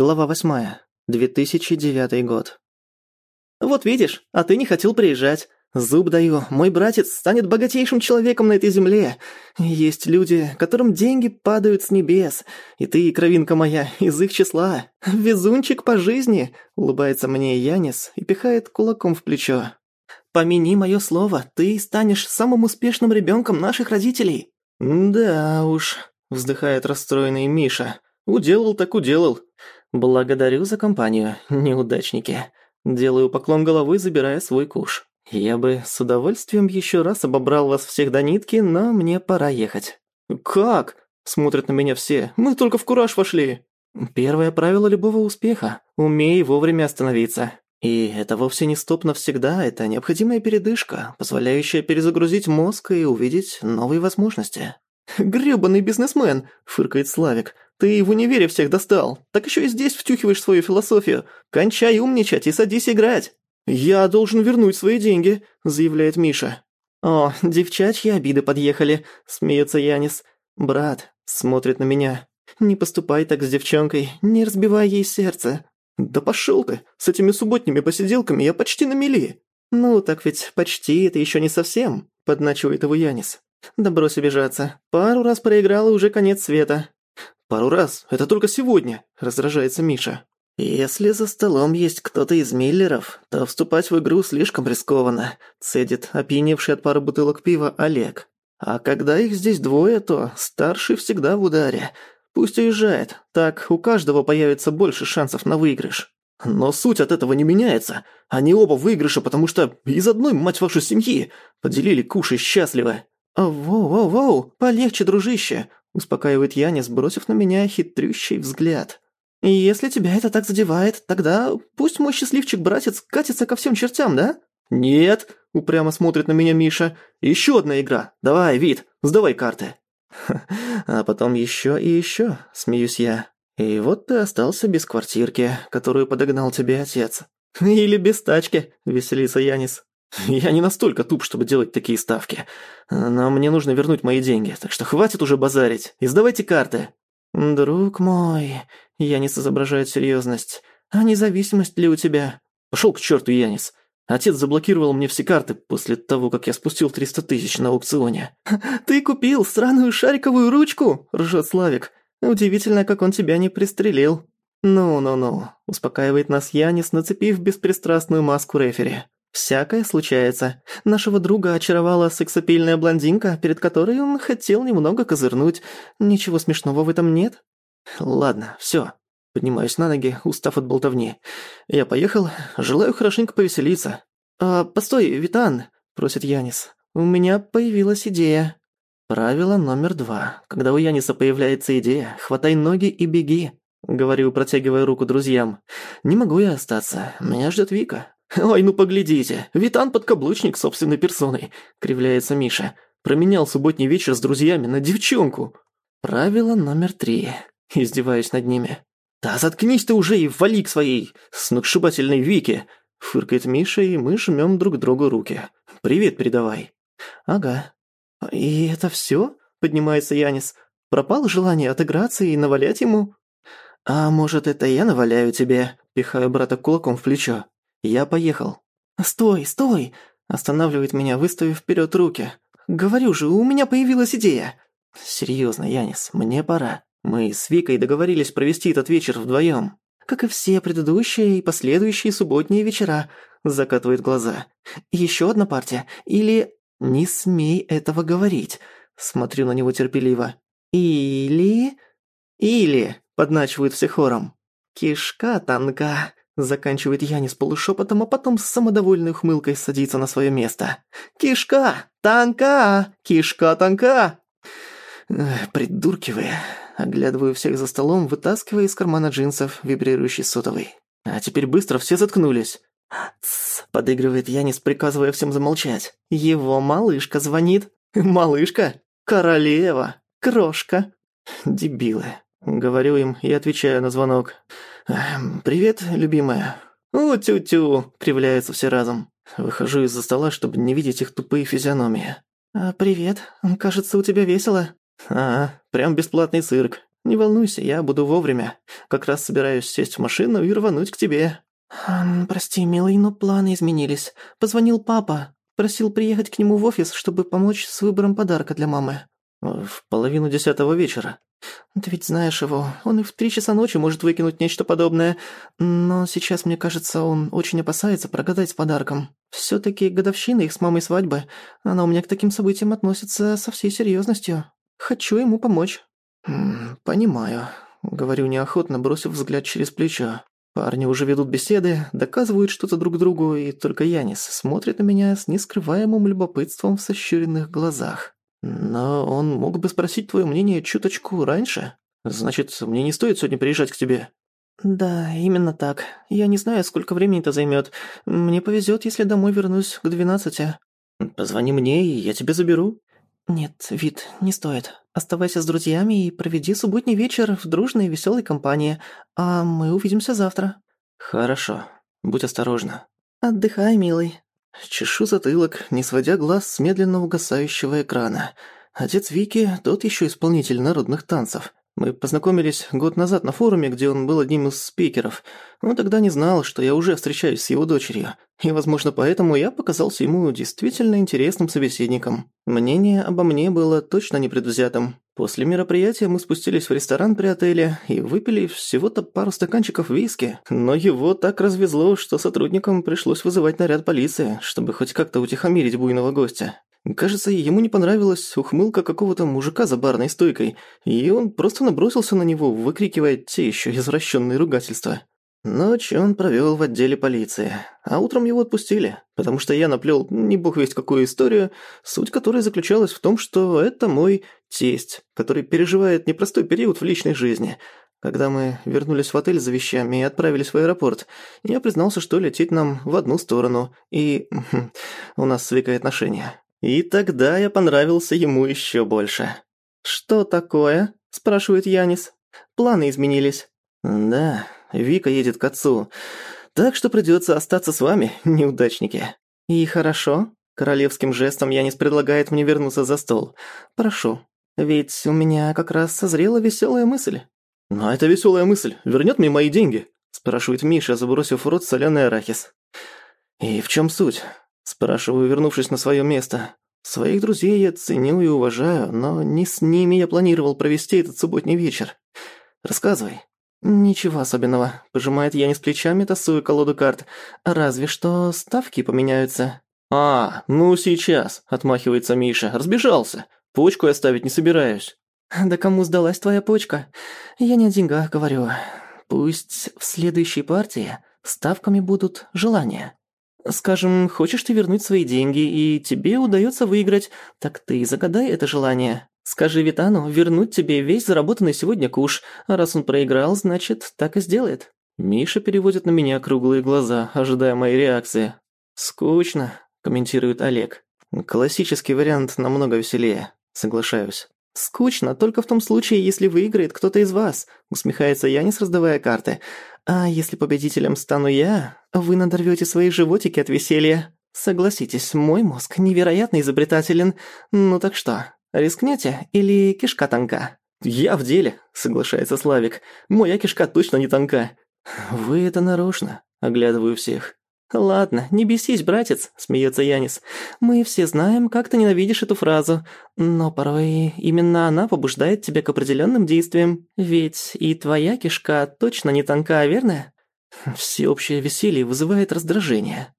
Глава 8. 2009 год. «Вот видишь, а ты не хотел приезжать. Зуб даю, мой братец станет богатейшим человеком на этой земле. Есть люди, которым деньги падают с небес, и ты, кровинка моя, из их числа. Везунчик по жизни», — улыбается мне Янис и пихает кулаком в плечо. «Помяни мое слово, ты станешь самым успешным ребенком наших родителей». «Да уж», — вздыхает расстроенный Миша. «Уделал так уделал. «Благодарю за компанию, неудачники. Делаю поклон головы, забирая свой куш. Я бы с удовольствием еще раз обобрал вас всех до нитки, но мне пора ехать». «Как?» – смотрят на меня все. «Мы только в кураж вошли». Первое правило любого успеха – умей вовремя остановиться. И это вовсе не стоп навсегда, это необходимая передышка, позволяющая перезагрузить мозг и увидеть новые возможности. «Грёбаный бизнесмен!» – фыркает Славик. «Ты в универе всех достал, так еще и здесь втюхиваешь свою философию. Кончай умничать и садись играть!» «Я должен вернуть свои деньги», – заявляет Миша. «О, девчачьи обиды подъехали», – смеется Янис. «Брат», – смотрит на меня. «Не поступай так с девчонкой, не разбивай ей сердце». «Да пошел ты, с этими субботними посиделками я почти на мели». «Ну, так ведь почти это еще не совсем», – подначивает его Янис. «Да брось обижаться. Пару раз проиграл и уже конец света». «Пару раз? Это только сегодня», – раздражается Миша. «Если за столом есть кто-то из Миллеров, то вступать в игру слишком рискованно», – цедит опьяневший от пары бутылок пива Олег. «А когда их здесь двое, то старший всегда в ударе. Пусть уезжает, так у каждого появится больше шансов на выигрыш». «Но суть от этого не меняется. Они оба выигрыша, потому что из одной, мать вашу, семьи. Поделили кушай счастливо». «Воу-воу-воу, полегче, дружище», – успокаивает Яня, сбросив на меня хитрющий взгляд. «Если тебя это так задевает, тогда пусть мой счастливчик-братец катится ко всем чертям, да?» «Нет», – упрямо смотрит на меня Миша. «Еще одна игра. Давай, Вид, сдавай карты». «А потом еще и еще», – смеюсь я. «И вот ты остался без квартирки, которую подогнал тебе отец». «Или без тачки», – веселится Янис. Я не настолько туп, чтобы делать такие ставки. Но мне нужно вернуть мои деньги, так что хватит уже базарить. И сдавайте карты. Друг мой, Янис изображает серьезность. А независимость ли у тебя? Пошел к черту, Янис. Отец заблокировал мне все карты после того, как я спустил 300 тысяч на аукционе. «Ты купил сраную шариковую ручку?» – ржет Славик. «Удивительно, как он тебя не пристрелил». «Ну-ну-ну», – успокаивает нас Янис, нацепив беспристрастную маску рефери. Всякое случается. Нашего друга очаровала сексапильная блондинка, перед которой он хотел немного козырнуть. Ничего смешного в этом нет. Ладно, всё. Поднимаюсь на ноги, устав от болтовни. Я поехал, желаю хорошенько повеселиться. «А, постой, Витан», — просит Янис. «У меня появилась идея». Правило номер два. Когда у Яниса появляется идея, хватай ноги и беги. Говорю, протягивая руку друзьям. Не могу я остаться, меня ждет Вика. «Ой, ну поглядите, Витан-подкаблучник собственной персоной», — кривляется Миша. «Променял субботний вечер с друзьями на девчонку». «Правило номер три», — издеваюсь над ними. «Да заткнись ты уже и вали к своей сногсшибательной Вике», — фыркает Миша, и мы жмем друг другу руки. «Привет передавай». «Ага». «И это все? поднимается Янис. «Пропало желание отыграться и навалять ему?» «А может, это я наваляю тебе?» – пихаю брата кулаком в плечо. Я поехал. «Стой, стой!» Останавливает меня, выставив вперед руки. «Говорю же, у меня появилась идея!» «Серьезно, Янис, мне пора. Мы с Викой договорились провести этот вечер вдвоем. Как и все предыдущие и последующие субботние вечера», закатывает глаза. Еще одна партия? Или...» «Не смей этого говорить», смотрю на него терпеливо. «Или...» «Или...» подначивают все хором. «Кишка тонка», Заканчивает Янис полушепотом, а потом с самодовольной ухмылкой садится на свое место. «Кишка! Танка! Кишка танка!» Придурки вы. Оглядываю всех за столом, вытаскивая из кармана джинсов вибрирующий сотовый. А теперь быстро все заткнулись. «Тссс», — подыгрывает Янис, приказывая всем замолчать. «Его малышка звонит». «Малышка? Королева? Крошка?» «Дебилы». Говорю им и отвечаю на звонок. Эм, «Привет, любимая». «У, тю-тю», — кривляются все разом. Выхожу из-за стола, чтобы не видеть их тупые физиономии. А, «Привет. Кажется, у тебя весело». «А, прям бесплатный цирк. Не волнуйся, я буду вовремя. Как раз собираюсь сесть в машину и рвануть к тебе». «Прости, милый, но планы изменились. Позвонил папа. Просил приехать к нему в офис, чтобы помочь с выбором подарка для мамы». «В половину десятого вечера». «Ты ведь знаешь его. Он и в три часа ночи может выкинуть нечто подобное. Но сейчас, мне кажется, он очень опасается прогадать с подарком. Всё-таки годовщина их с мамой свадьбы. Она у меня к таким событиям относится со всей серьёзностью. Хочу ему помочь». «Понимаю», — говорю неохотно, бросив взгляд через плечо. Парни уже ведут беседы, доказывают что-то друг другу, и только Янис смотрит на меня с нескрываемым любопытством в сощуренных глазах. Но он мог бы спросить твое мнение чуточку раньше. Значит, мне не стоит сегодня приезжать к тебе. Да, именно так. Я не знаю, сколько времени это займет. Мне повезет, если домой вернусь к двенадцати. Позвони мне, и я тебя заберу. Нет, Вид, не стоит. Оставайся с друзьями и проведи субботний вечер в дружной и веселой компании, а мы увидимся завтра. Хорошо. Будь осторожна. Отдыхай, милый. Чешу затылок, не сводя глаз с медленно угасающего экрана. Отец Вики – тот еще исполнитель народных танцев. Мы познакомились год назад на форуме, где он был одним из спикеров. Он тогда не знал, что я уже встречаюсь с его дочерью. И, возможно, поэтому я показался ему действительно интересным собеседником. Мнение обо мне было точно непредвзятым. После мероприятия мы спустились в ресторан при отеле и выпили всего-то пару стаканчиков виски. Но его так развезло, что сотрудникам пришлось вызывать наряд полиции, чтобы хоть как-то утихомирить буйного гостя. Кажется, ему не понравилась ухмылка какого-то мужика за барной стойкой, и он просто набросился на него, выкрикивая те еще извращенные ругательства. Ночь он провел в отделе полиции, а утром его отпустили, потому что я наплел не бог весть какую историю, суть которой заключалась в том, что это мой тесть, который переживает непростой период в личной жизни. Когда мы вернулись в отель за вещами и отправились в аэропорт, я признался, что лететь нам в одну сторону, и у нас с Викой отношения. И тогда я понравился ему еще больше. «Что такое?» – спрашивает Янис. «Планы изменились». «Да, Вика едет к отцу. Так что придется остаться с вами, неудачники». «И хорошо?» Королевским жестом Янис предлагает мне вернуться за стол. «Прошу. Ведь у меня как раз созрела веселая мысль». «Но эта веселая мысль вернет мне мои деньги?» спрашивает Миша, забросив в рот соленый арахис. «И в чем суть?» Спрашиваю, вернувшись на свое место. Своих друзей я ценю и уважаю, но не с ними я планировал провести этот субботний вечер. Рассказывай. «Ничего особенного», – пожимает я не с плечами, тасую колоду карт. «Разве что ставки поменяются». «А, ну сейчас», – отмахивается Миша. «Разбежался. Почку я ставить не собираюсь». «Да кому сдалась твоя почка? Я не о деньгах говорю. Пусть в следующей партии ставками будут желания». Скажем, хочешь ты вернуть свои деньги, и тебе удается выиграть, так ты загадай это желание. Скажи Витану вернуть тебе весь заработанный сегодня куш, а раз он проиграл, значит, так и сделает». Миша переводит на меня круглые глаза, ожидая моей реакции. «Скучно», – комментирует Олег. «Классический вариант намного веселее», – соглашаюсь. «Скучно только в том случае, если выиграет кто-то из вас», – усмехается Янис, раздавая карты. А если победителем стану я, вы надорвете свои животики от веселья. Согласитесь, мой мозг невероятно изобретателен. Ну так что, рискнете или кишка тонка? Я в деле, соглашается Славик. Моя кишка точно не тонка. Вы это нарочно, оглядываю всех. «Ладно, не бесись, братец», – смеется Янис. «Мы все знаем, как ты ненавидишь эту фразу, но порой именно она побуждает тебя к определенным действиям. Ведь и твоя кишка точно не тонка, верно?» Всеобщее веселье вызывает раздражение.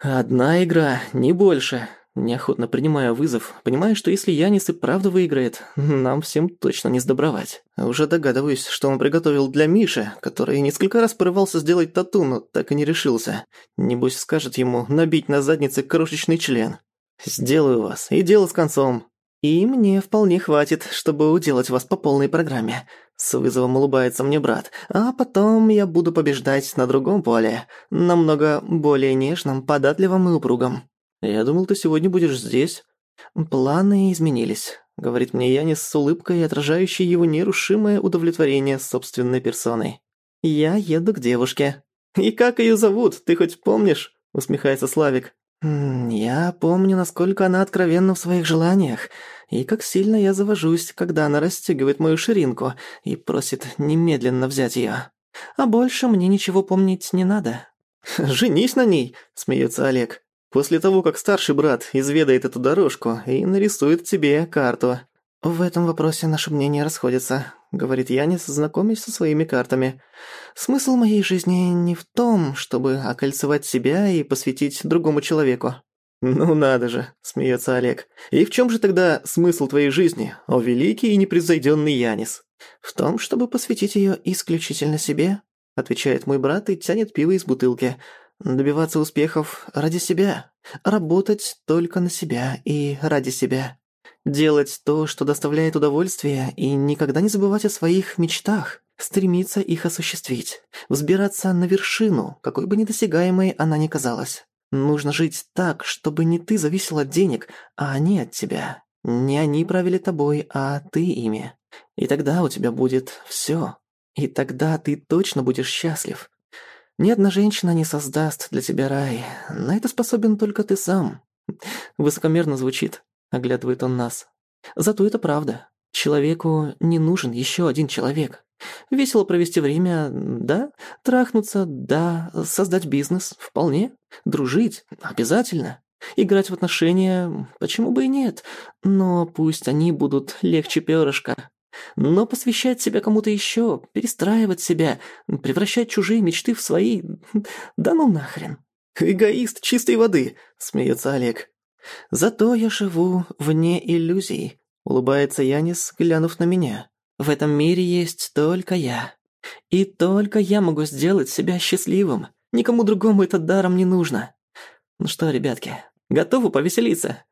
«Одна игра, не больше», Неохотно принимая вызов, понимая, что если Янис и правда выиграет, нам всем точно не сдобровать. Уже догадываюсь, что он приготовил для Миши, который несколько раз порывался сделать тату, но так и не решился. Небось скажет ему набить на заднице крошечный член. «Сделаю вас, и дело с концом». «И мне вполне хватит, чтобы уделать вас по полной программе», — с вызовом улыбается мне брат. «А потом я буду побеждать на другом поле, намного более нежном, податливом и упругом». «Я думал, ты сегодня будешь здесь». «Планы изменились», — говорит мне Янис с улыбкой, отражающей его нерушимое удовлетворение собственной персоной. «Я еду к девушке». «И как ее зовут, ты хоть помнишь?» — усмехается Славик. «Я помню, насколько она откровенна в своих желаниях, и как сильно я завожусь, когда она расстегивает мою ширинку и просит немедленно взять ее. А больше мне ничего помнить не надо». «Женись на ней», — смеется Олег. «После того, как старший брат изведает эту дорожку и нарисует тебе карту». «В этом вопросе наши мнения расходятся», — говорит Янис, знакомясь со своими картами. «Смысл моей жизни не в том, чтобы окольцевать себя и посвятить другому человеку». «Ну надо же», — смеется Олег. «И в чем же тогда смысл твоей жизни, о великий и непревзойденный Янис?» «В том, чтобы посвятить ее исключительно себе», — отвечает мой брат и тянет пиво из бутылки. «Добиваться успехов ради себя, работать только на себя и ради себя». Делать то, что доставляет удовольствие, и никогда не забывать о своих мечтах, стремиться их осуществить, взбираться на вершину, какой бы недосягаемой она ни казалась. Нужно жить так, чтобы не ты зависел от денег, а они от тебя. Не они правили тобой, а ты ими. И тогда у тебя будет всё. И тогда ты точно будешь счастлив. Ни одна женщина не создаст для тебя рай. На это способен только ты сам. Высокомерно звучит, Оглядывает он нас. Зато это правда. Человеку не нужен еще один человек. Весело провести время, да. Трахнуться, да. Создать бизнес, вполне. Дружить, обязательно. Играть в отношения, почему бы и нет. Но пусть они будут легче перышка. Но посвящать себя кому-то еще, перестраивать себя, превращать чужие мечты в свои... Да ну нахрен. «Эгоист чистой воды», — смеется Олег. «Зато я живу вне иллюзий», — улыбается Янис, глянув на меня. «В этом мире есть только я. И только я могу сделать себя счастливым. Никому другому это даром не нужно. Ну что, ребятки, готовы повеселиться?»